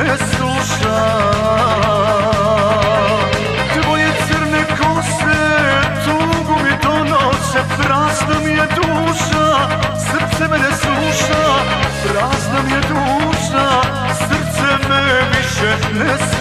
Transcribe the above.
me suša Tvoje crne kose tugu mi donose Prazna mi je duša, srce me ne suša Prazna mi je duša, srce me više ne suša